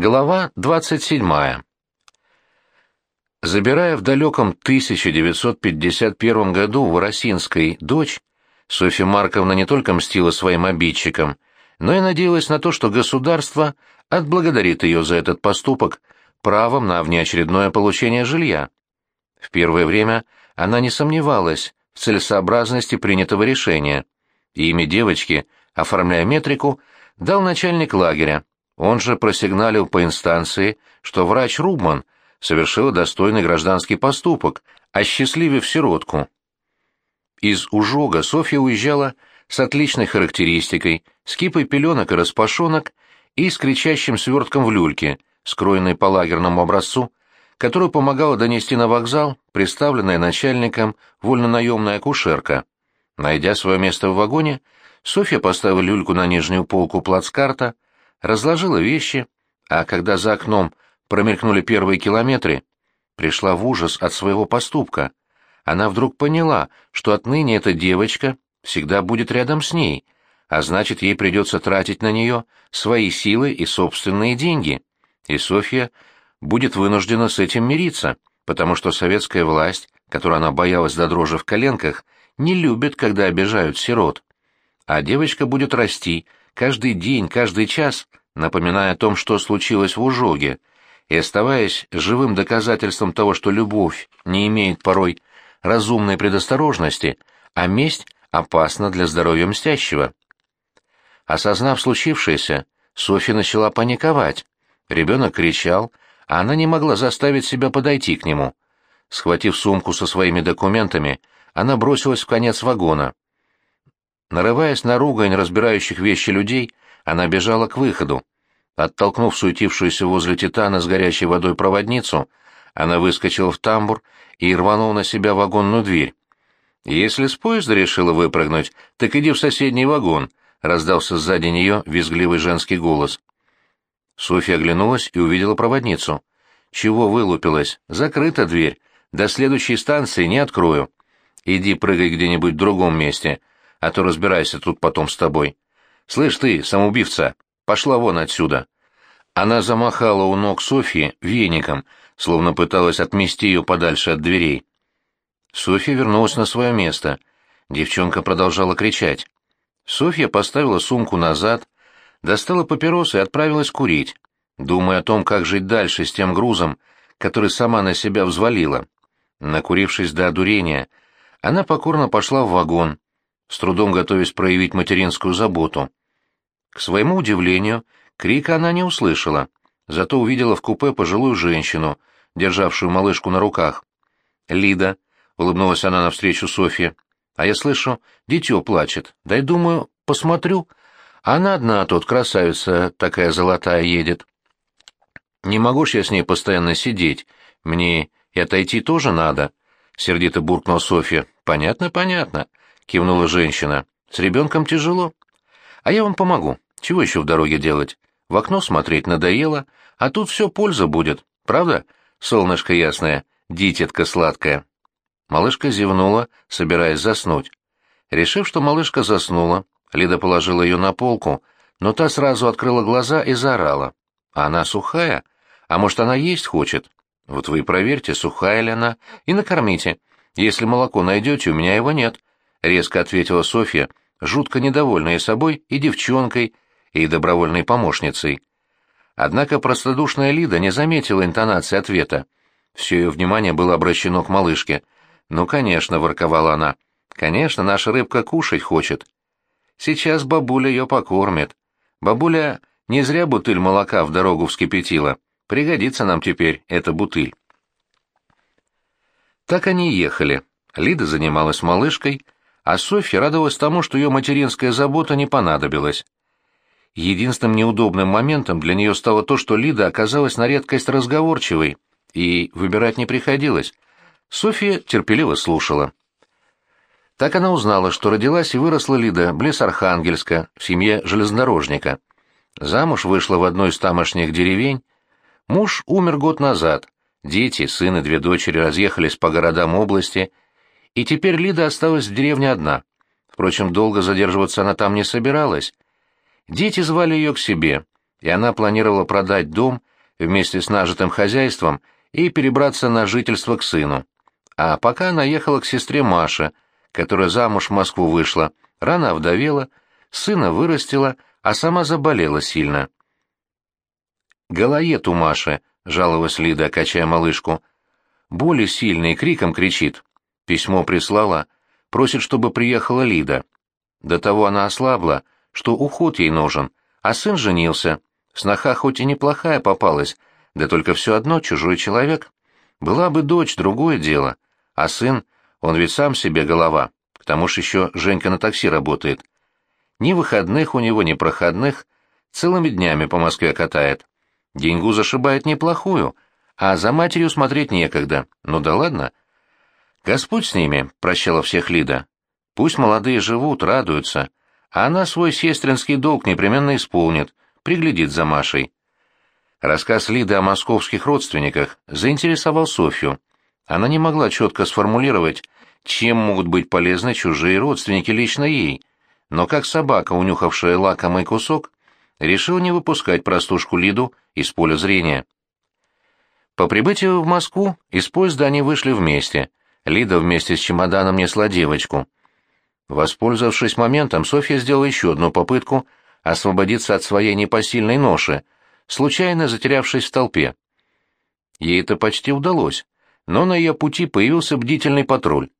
Глава 27. Забирая в далеком 1951 году в Росинской дочь, Софья Марковна не только мстила своим обидчикам, но и надеялась на то, что государство отблагодарит ее за этот поступок правом на внеочередное получение жилья. В первое время она не сомневалась в целесообразности принятого решения. Имя девочки, оформляя метрику, дал начальник лагеря, он же просигналил по инстанции, что врач Рубман совершил достойный гражданский поступок, осчастливив сиротку. Из Ужога Софья уезжала с отличной характеристикой, с кипой пеленок и распашонок и с кричащим свертком в люльке, скроенной по лагерному образцу, которую помогала донести на вокзал представленная начальником вольнонаемная акушерка. Найдя свое место в вагоне, Софья поставила люльку на нижнюю полку плацкарта, разложила вещи, а когда за окном промелькнули первые километры, пришла в ужас от своего поступка. Она вдруг поняла, что отныне эта девочка всегда будет рядом с ней, а значит, ей придется тратить на нее свои силы и собственные деньги. И Софья будет вынуждена с этим мириться, потому что советская власть, которую она боялась до дрожи в коленках, не любит, когда обижают сирот. А девочка будет расти, каждый день, каждый час, напоминая о том, что случилось в Ужоге, и оставаясь живым доказательством того, что любовь не имеет порой разумной предосторожности, а месть опасна для здоровья мстящего. Осознав случившееся, Софья начала паниковать. Ребенок кричал, а она не могла заставить себя подойти к нему. Схватив сумку со своими документами, она бросилась в конец вагона. Нарываясь на ругань разбирающих вещи людей, она бежала к выходу. Оттолкнув суетившуюся возле Титана с горячей водой проводницу, она выскочила в тамбур и рванула на себя вагонную дверь. «Если с поезда решила выпрыгнуть, так иди в соседний вагон», — раздался сзади нее визгливый женский голос. Софья оглянулась и увидела проводницу. «Чего вылупилась? Закрыта дверь. До следующей станции не открою. Иди прыгай где-нибудь в другом месте, а то разбирайся тут потом с тобой. Слышь ты, самоубивца, пошла вон отсюда. Она замахала у ног Софьи веником, словно пыталась отмести ее подальше от дверей. Софья вернулась на свое место. Девчонка продолжала кричать. Софья поставила сумку назад, достала папиросы и отправилась курить, думая о том, как жить дальше с тем грузом, который сама на себя взвалила. Накурившись до одурения, она покорно пошла в вагон, с трудом готовясь проявить материнскую заботу. К своему удивлению, крика она не услышала, зато увидела в купе пожилую женщину, державшую малышку на руках. «Лида», — улыбнулась она навстречу Софье, — «а я слышу, дитё плачет. Дай, думаю, посмотрю. Она одна тут, красавица такая золотая, едет». «Не могу ж я с ней постоянно сидеть. Мне и отойти тоже надо», — сердито буркнула Софья. «Понятно, понятно кивнула женщина. С ребенком тяжело. А я вам помогу. Чего еще в дороге делать? В окно смотреть надоело, а тут все польза будет. Правда? Солнышко ясное, дитятка сладкая. Малышка зевнула, собираясь заснуть. Решив, что малышка заснула, Лида положила ее на полку, но та сразу открыла глаза и заорала. А она сухая? А может, она есть хочет? Вот вы и проверьте, сухая ли она, и накормите. Если молоко найдете, у меня его нет. — резко ответила Софья, жутко недовольная собой и девчонкой, и добровольной помощницей. Однако простодушная Лида не заметила интонации ответа. Все ее внимание было обращено к малышке. «Ну, конечно», — ворковала она, — «конечно, наша рыбка кушать хочет. Сейчас бабуля ее покормит. Бабуля не зря бутыль молока в дорогу вскипятила. Пригодится нам теперь эта бутыль». Так они ехали. Лида занималась малышкой, — а Софья радовалась тому, что ее материнская забота не понадобилась. Единственным неудобным моментом для нее стало то, что Лида оказалась на редкость разговорчивой, и выбирать не приходилось. Софья терпеливо слушала. Так она узнала, что родилась и выросла Лида близ Архангельска, в семье железнодорожника. Замуж вышла в одной из тамошних деревень. Муж умер год назад. Дети, сын и две дочери разъехались по городам области – и теперь Лида осталась в деревне одна. Впрочем, долго задерживаться она там не собиралась. Дети звали ее к себе, и она планировала продать дом вместе с нажитым хозяйством и перебраться на жительство к сыну. А пока она ехала к сестре Маше, которая замуж в Москву вышла, рано овдовела, сына вырастила, а сама заболела сильно. «Голоед у Маши», — жаловалась Лида, качая малышку. «Боли сильные, криком кричит. Письмо прислала, просит, чтобы приехала Лида. До того она ослабла, что уход ей нужен, а сын женился. Сноха хоть и неплохая попалась, да только все одно чужой человек. Была бы дочь, другое дело. А сын, он ведь сам себе голова. К тому же еще Женька на такси работает. Ни выходных у него, ни проходных. Целыми днями по Москве катает. Деньгу зашибает неплохую, а за матерью смотреть некогда. Ну да ладно. Господь с ними, прощала всех Лида. Пусть молодые живут, радуются, а она свой сестринский долг непременно исполнит, приглядит за Машей. Рассказ Лиды о московских родственниках заинтересовал Софью. Она не могла четко сформулировать, чем могут быть полезны чужие родственники лично ей, но как собака, унюхавшая лакомый кусок, решил не выпускать простушку Лиду из поля зрения. По прибытию в Москву из поезда они вышли вместе. Лида вместе с чемоданом несла девочку. Воспользовавшись моментом, Софья сделала еще одну попытку освободиться от своей непосильной ноши, случайно затерявшись в толпе. Ей это почти удалось, но на ее пути появился бдительный патруль.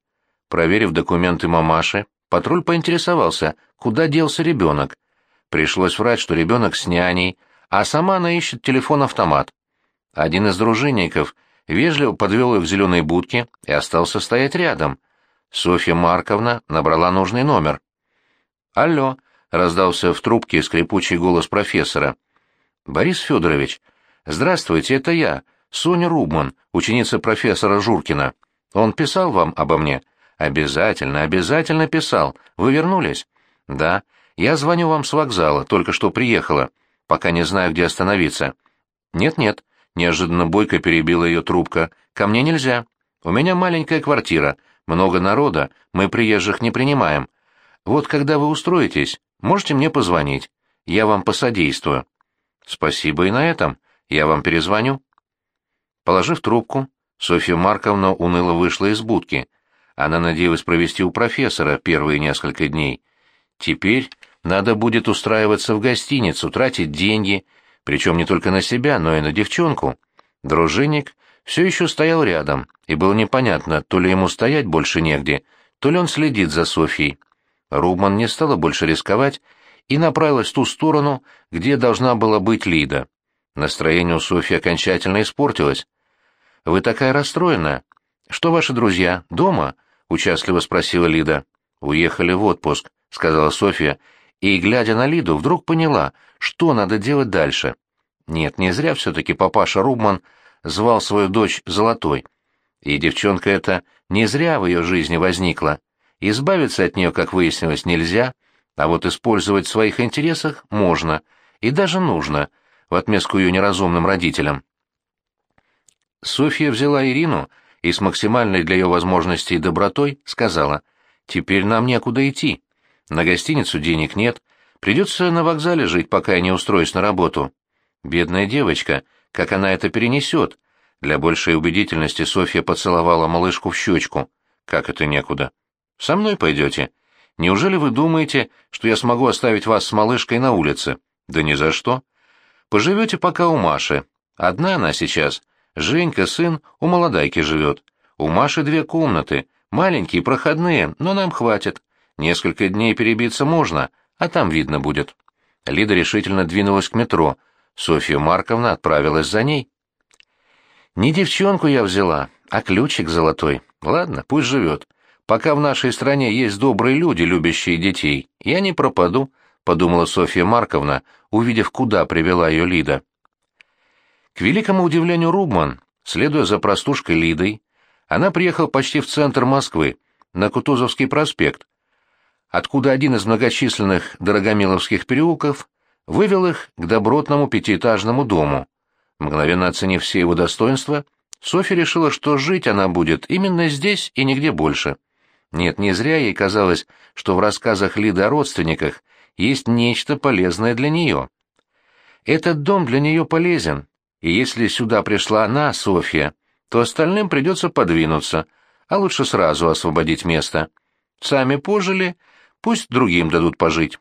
Проверив документы мамаши, патруль поинтересовался, куда делся ребенок, Пришлось врать, что ребенок с няней, а сама она ищет телефон-автомат. Один из дружинников вежливо подвел ее к зеленой будке и остался стоять рядом. Софья Марковна набрала нужный номер. «Алло», — раздался в трубке скрипучий голос профессора. «Борис Федорович, здравствуйте, это я, Соня Рубман, ученица профессора Журкина. Он писал вам обо мне?» «Обязательно, обязательно писал. Вы вернулись?» «Да. Я звоню вам с вокзала, только что приехала, пока не знаю, где остановиться. Нет-нет, неожиданно бойко перебила ее трубка. Ко мне нельзя. У меня маленькая квартира, много народа, мы приезжих не принимаем. Вот когда вы устроитесь, можете мне позвонить. Я вам посодействую. Спасибо и на этом. Я вам перезвоню. Положив трубку, Софья Марковна уныло вышла из будки. Она надеялась провести у профессора первые несколько дней. Теперь надо будет устраиваться в гостиницу, тратить деньги, причем не только на себя, но и на девчонку. Дружинник все еще стоял рядом, и было непонятно, то ли ему стоять больше негде, то ли он следит за Софьей. Рубман не стала больше рисковать и направилась в ту сторону, где должна была быть Лида. Настроение у Софьи окончательно испортилось. «Вы такая расстроенная. Что ваши друзья, дома?» — участливо спросила Лида. «Уехали в отпуск», — сказала Софья, и, глядя на Лиду, вдруг поняла, что надо делать дальше. Нет, не зря все-таки папаша Рубман звал свою дочь Золотой. И девчонка эта не зря в ее жизни возникла. Избавиться от нее, как выяснилось, нельзя, а вот использовать в своих интересах можно, и даже нужно, в отместку ее неразумным родителям. Софья взяла Ирину и с максимальной для ее возможностей добротой сказала, «Теперь нам некуда идти. На гостиницу денег нет, придется на вокзале жить, пока я не устроюсь на работу. Бедная девочка, как она это перенесет? Для большей убедительности Софья поцеловала малышку в щечку. Как это некуда? Со мной пойдете? Неужели вы думаете, что я смогу оставить вас с малышкой на улице? Да ни за что. Поживете пока у Маши. Одна она сейчас. Женька, сын, у молодайки живет. У Маши две комнаты, маленькие, проходные, но нам хватит. Несколько дней перебиться можно, а там видно будет. Лида решительно двинулась к метро. Софья Марковна отправилась за ней. Не девчонку я взяла, а ключик золотой. Ладно, пусть живет. Пока в нашей стране есть добрые люди, любящие детей, я не пропаду, подумала Софья Марковна, увидев, куда привела ее Лида. К великому удивлению Рубман, следуя за простушкой Лидой, она приехала почти в центр Москвы, на Кутузовский проспект, откуда один из многочисленных Дорогомиловских переулков вывел их к добротному пятиэтажному дому. Мгновенно оценив все его достоинства, Софья решила, что жить она будет именно здесь и нигде больше. Нет, не зря ей казалось, что в рассказах Лиды о родственниках есть нечто полезное для нее. Этот дом для нее полезен, и если сюда пришла она, Софья, то остальным придется подвинуться, а лучше сразу освободить место. Сами пожили, пусть другим дадут пожить.